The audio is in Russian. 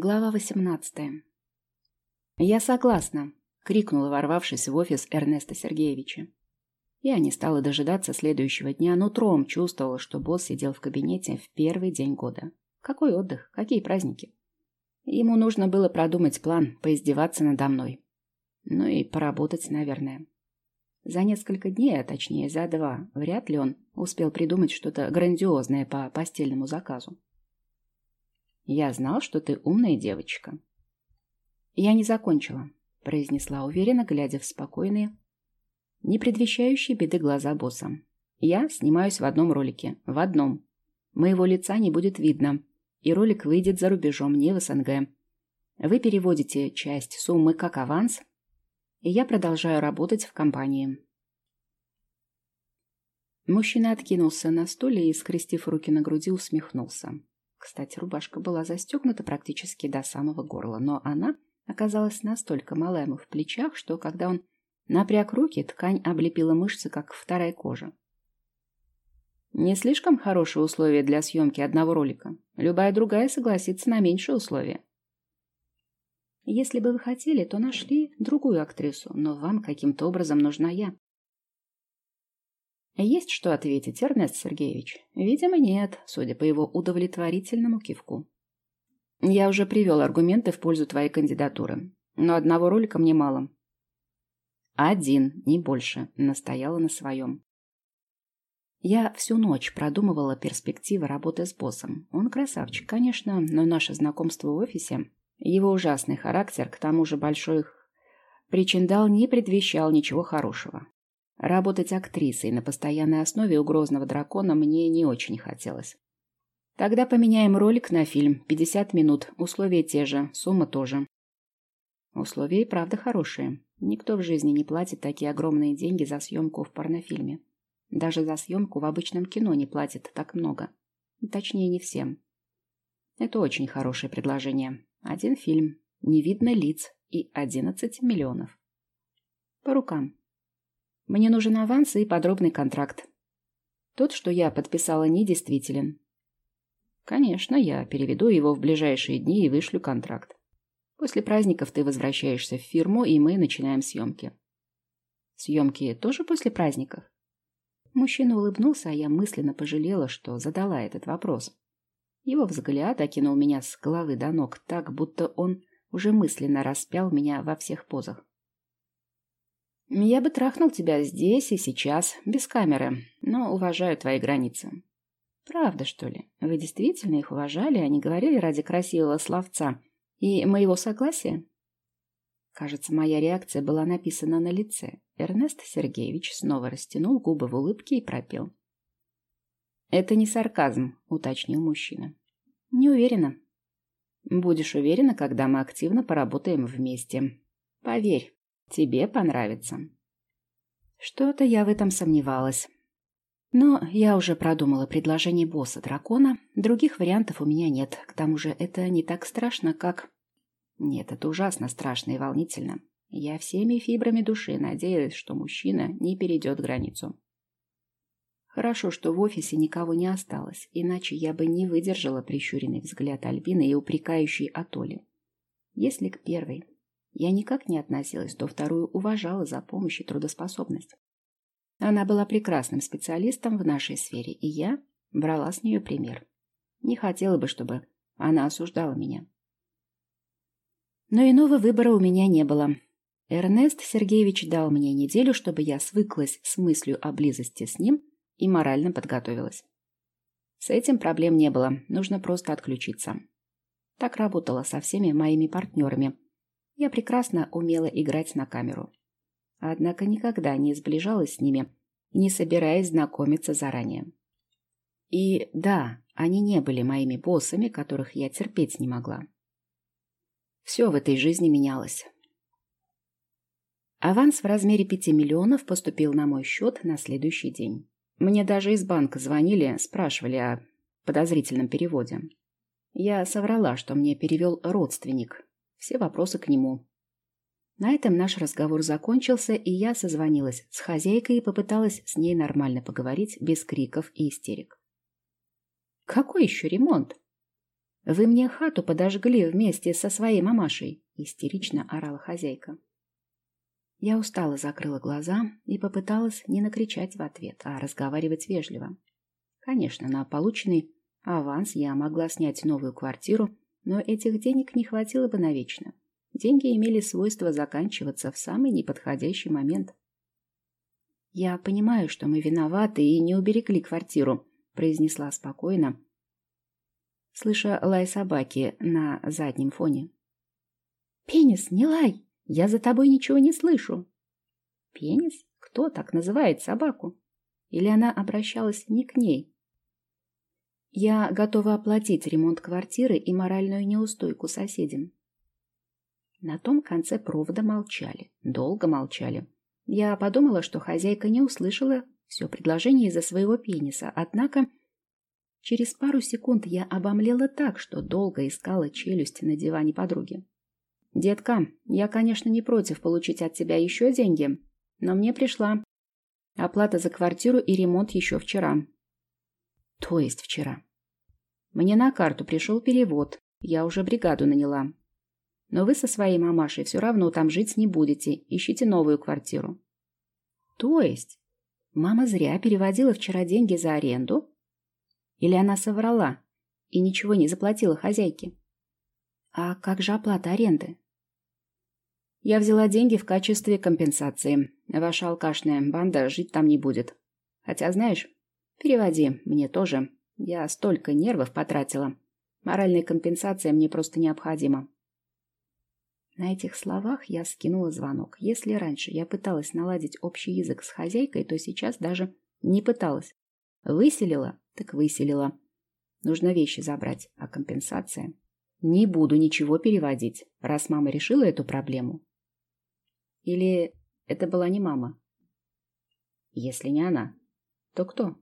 Глава восемнадцатая. «Я согласна», — крикнула, ворвавшись в офис Эрнеста Сергеевича. Я не стала дожидаться следующего дня, но тром чувствовала, что босс сидел в кабинете в первый день года. Какой отдых, какие праздники. Ему нужно было продумать план, поиздеваться надо мной. Ну и поработать, наверное. За несколько дней, а точнее за два, вряд ли он успел придумать что-то грандиозное по постельному заказу. Я знал, что ты умная девочка. Я не закончила, произнесла уверенно, глядя в спокойные, не предвещающие беды глаза босса. Я снимаюсь в одном ролике. В одном. Моего лица не будет видно. И ролик выйдет за рубежом, не в СНГ. Вы переводите часть суммы как аванс, и я продолжаю работать в компании. Мужчина откинулся на стуле и, скрестив руки на груди, усмехнулся. Кстати, рубашка была застегнута практически до самого горла, но она оказалась настолько мала ему в плечах, что, когда он напряг руки, ткань облепила мышцы, как вторая кожа. Не слишком хорошие условия для съемки одного ролика. Любая другая согласится на меньшие условия. Если бы вы хотели, то нашли другую актрису, но вам каким-то образом нужна я. Есть что ответить, Эрнест Сергеевич? Видимо, нет, судя по его удовлетворительному кивку. Я уже привел аргументы в пользу твоей кандидатуры, но одного ролика мне мало. Один, не больше, настояла на своем. Я всю ночь продумывала перспективы работы с боссом. Он красавчик, конечно, но наше знакомство в офисе, его ужасный характер, к тому же большой причиндал, не предвещал ничего хорошего. Работать актрисой на постоянной основе у грозного дракона мне не очень хотелось. Тогда поменяем ролик на фильм. 50 минут. Условия те же. Сумма тоже. Условия и правда хорошие. Никто в жизни не платит такие огромные деньги за съемку в порнофильме. Даже за съемку в обычном кино не платят так много. Точнее, не всем. Это очень хорошее предложение. Один фильм. Не видно лиц. И 11 миллионов. По рукам. Мне нужен аванс и подробный контракт. Тот, что я подписала, недействителен. Конечно, я переведу его в ближайшие дни и вышлю контракт. После праздников ты возвращаешься в фирму, и мы начинаем съемки. Съемки тоже после праздников? Мужчина улыбнулся, а я мысленно пожалела, что задала этот вопрос. Его взгляд окинул меня с головы до ног так, будто он уже мысленно распял меня во всех позах. Я бы трахнул тебя здесь и сейчас, без камеры, но уважаю твои границы. Правда, что ли? Вы действительно их уважали, а не говорили ради красивого словца и моего согласия? Кажется, моя реакция была написана на лице. Эрнест Сергеевич снова растянул губы в улыбке и пропел. «Это не сарказм», — уточнил мужчина. «Не уверена». «Будешь уверена, когда мы активно поработаем вместе. Поверь, Тебе понравится. Что-то я в этом сомневалась. Но я уже продумала предложение босса дракона. Других вариантов у меня нет. К тому же это не так страшно, как... Нет, это ужасно страшно и волнительно. Я всеми фибрами души надеялась, что мужчина не перейдет границу. Хорошо, что в офисе никого не осталось, иначе я бы не выдержала прищуренный взгляд Альбины и упрекающий Атоли. Если к первой я никак не относилась, то вторую уважала за помощь и трудоспособность. Она была прекрасным специалистом в нашей сфере, и я брала с нее пример. Не хотела бы, чтобы она осуждала меня. Но иного выбора у меня не было. Эрнест Сергеевич дал мне неделю, чтобы я свыклась с мыслью о близости с ним и морально подготовилась. С этим проблем не было, нужно просто отключиться. Так работала со всеми моими партнерами – я прекрасно умела играть на камеру. Однако никогда не сближалась с ними, не собираясь знакомиться заранее. И да, они не были моими боссами, которых я терпеть не могла. Все в этой жизни менялось. Аванс в размере пяти миллионов поступил на мой счет на следующий день. Мне даже из банка звонили, спрашивали о подозрительном переводе. Я соврала, что мне перевел родственник, все вопросы к нему. На этом наш разговор закончился, и я созвонилась с хозяйкой и попыталась с ней нормально поговорить, без криков и истерик. «Какой еще ремонт?» Вы мне хату подожгли вместе со своей мамашей!» — истерично орала хозяйка. Я устало закрыла глаза и попыталась не накричать в ответ, а разговаривать вежливо. Конечно, на полученный аванс я могла снять новую квартиру, но этих денег не хватило бы навечно. Деньги имели свойство заканчиваться в самый неподходящий момент. «Я понимаю, что мы виноваты и не уберегли квартиру», — произнесла спокойно, слыша лай собаки на заднем фоне. «Пенис, не лай! Я за тобой ничего не слышу!» «Пенис? Кто так называет собаку?» Или она обращалась не к ней? «Я готова оплатить ремонт квартиры и моральную неустойку соседям». На том конце провода молчали, долго молчали. Я подумала, что хозяйка не услышала все предложение из-за своего пениса, однако Через пару секунд я обомлела так, что долго искала челюсть на диване подруги. «Детка, я, конечно, не против получить от тебя еще деньги, но мне пришла оплата за квартиру и ремонт еще вчера». «То есть вчера?» «Мне на карту пришел перевод, я уже бригаду наняла. Но вы со своей мамашей все равно там жить не будете, ищите новую квартиру». «То есть?» Мама зря переводила вчера деньги за аренду, или она соврала и ничего не заплатила хозяйке? А как же оплата аренды? Я взяла деньги в качестве компенсации. Ваша алкашная банда жить там не будет. Хотя, знаешь, переводи мне тоже. Я столько нервов потратила. Моральная компенсация мне просто необходима. На этих словах я скинула звонок. Если раньше я пыталась наладить общий язык с хозяйкой, то сейчас даже не пыталась. Выселила так выселила. Нужно вещи забрать, а компенсация? Не буду ничего переводить, раз мама решила эту проблему. Или это была не мама? Если не она, то кто?